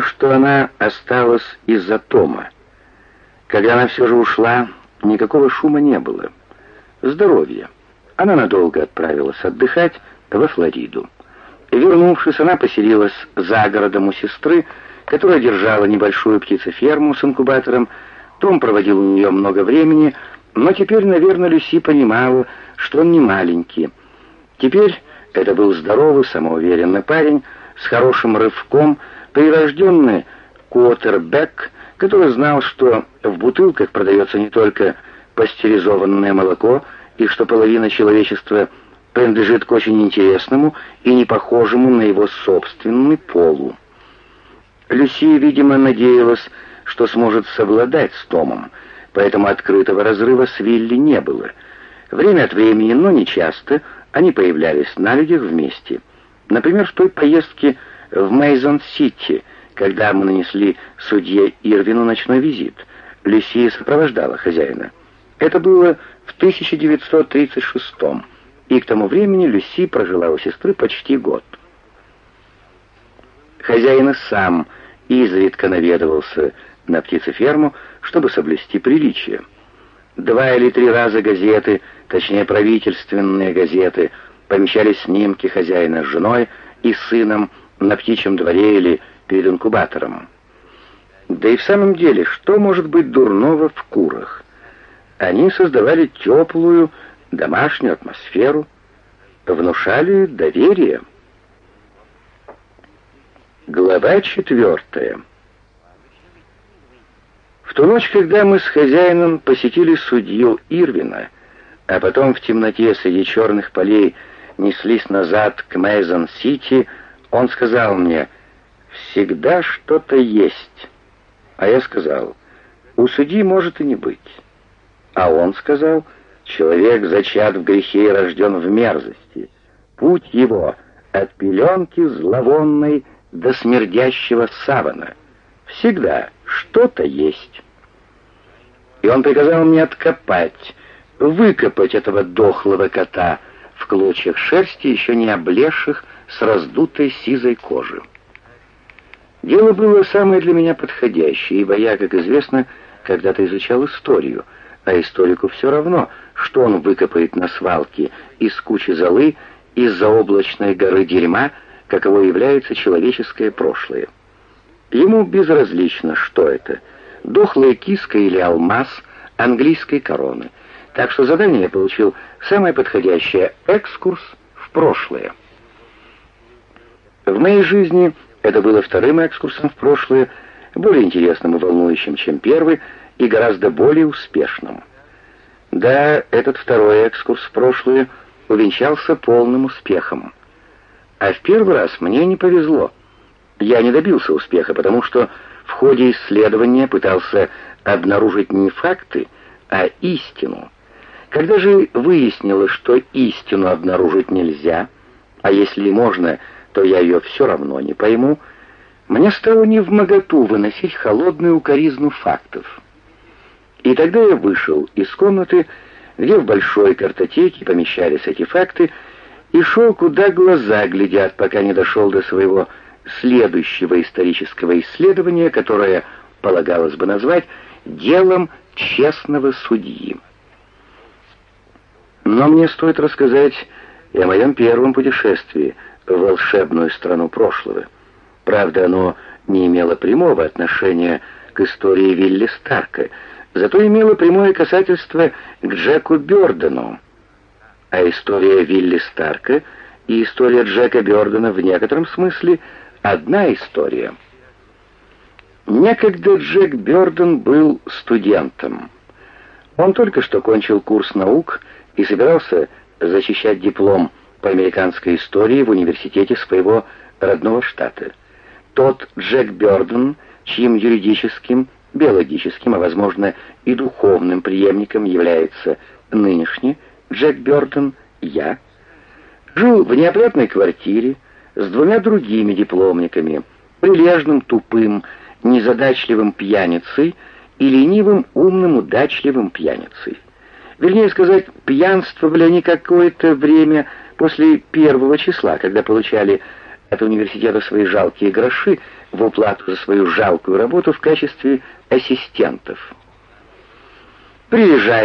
что она осталась из-за Тома. Когда она все же ушла, никакого шума не было. Здоровье. Она надолго отправилась отдыхать во Флориду. Вернувшись, она поселилась за городом у сестры, которая держала небольшую птицеферму с инкубатором. Том проводил у нее много времени, но теперь, наверное, Люси понимала, что он не маленький. Теперь это был здоровый, самоуверенный парень с хорошим рывком, прирожденный квотербек, который знал, что в бутылках продается не только пастеризованное молоко, и что половина человечества принадлежит к очень интересному и не похожему на его собственный полу. Люси, видимо, надеялась, что сможет совладать с Томом, поэтому открытого разрыва с Вилли не было. Время от времени, но не часто, они появлялись на людях вместе. Например, в той поездке в Мейзон-Сити, когда мы нанесли судье Ирвину ночной визит. Люси сопровождала хозяина. Это было в 1936 и к тому времени Люси прожила у сестры почти год. Хозяин сам изредка наведывался на птицеферму, чтобы соблюсти приличие. Два или три раза газеты, точнее правительственные газеты, помещали снимки хозяина с женой и сыном на птичьем дворе или перед инкубатором. Да и в самом деле, что может быть дурного в курах? Они создавали теплую домашнюю атмосферу, внушали доверие. Глава четвертая. В ту ночь, когда мы с хозяином посетили судью Ирвина, а потом в темноте среди черных полей неслись назад к Мейзон-Сити, он сказал мне, «Всегда что-то есть». А я сказал, «У судьи может и не быть». А он сказал, «Человек зачат в грехе и рожден в мерзости. Путь его от пеленки зловонной до смердящего савана. Всегда что-то есть». И он приказал мне откопать, выкопать этого дохлого кота клочьях шерсти, еще не облезших, с раздутой сизой кожей. Дело было самое для меня подходящее, ибо я, как известно, когда-то изучал историю, а историку все равно, что он выкопает на свалке из кучи золы, из-за облачной горы дерьма, каково является человеческое прошлое. Ему безразлично, что это, дохлая киска или алмаз английской короны. Так что задание я получил самое подходящее — экскурс в прошлое. В моей жизни это было вторым экскурсом в прошлое, более интересным и волнующим, чем первый, и гораздо более успешным. Да, этот второй экскурс в прошлое увенчался полным успехом. А в первый раз мне не повезло. Я не добился успеха, потому что в ходе исследования пытался обнаружить не факты, а истину. Когда же выяснилось, что истину обнаружить нельзя, а если и можно, то я ее все равно не пойму, мне стало не в моготу выносить холодную укоризну фактов. И тогда я вышел из комнаты, где в большой картотеке помещались эти факты, и шел, куда глаза глядят, пока не дошел до своего следующего исторического исследования, которое полагалось бы назвать «делом честного судьи». Но мне стоит рассказать и о моем первом путешествии — в волшебную страну прошлого. Правда, оно не имело прямого отношения к истории Вилли Старка, зато имело прямое касательство к Джеку Бёрдену. А история Вилли Старка и история Джека Бёрдена в некотором смысле одна история. Некогда Джек Бёрден был студентом. Он только что кончил курс наук и собирался защищать диплом по американской истории в университете своего родного штата. Тот Джек Бёрден, чьим юридическим, биологическим, а возможно и духовным преемником является нынешний Джек Бёрден, я, жил в неопрятной квартире с двумя другими дипломниками, прилежным, тупым, незадачливым пьяницей и ленивым, умным, удачливым пьяницей. Вернее сказать, пьянствовали они какое-то время после первого числа, когда получали от университета свои жалкие гроши, в уплату за свою жалкую работу в качестве ассистентов. «Приезжай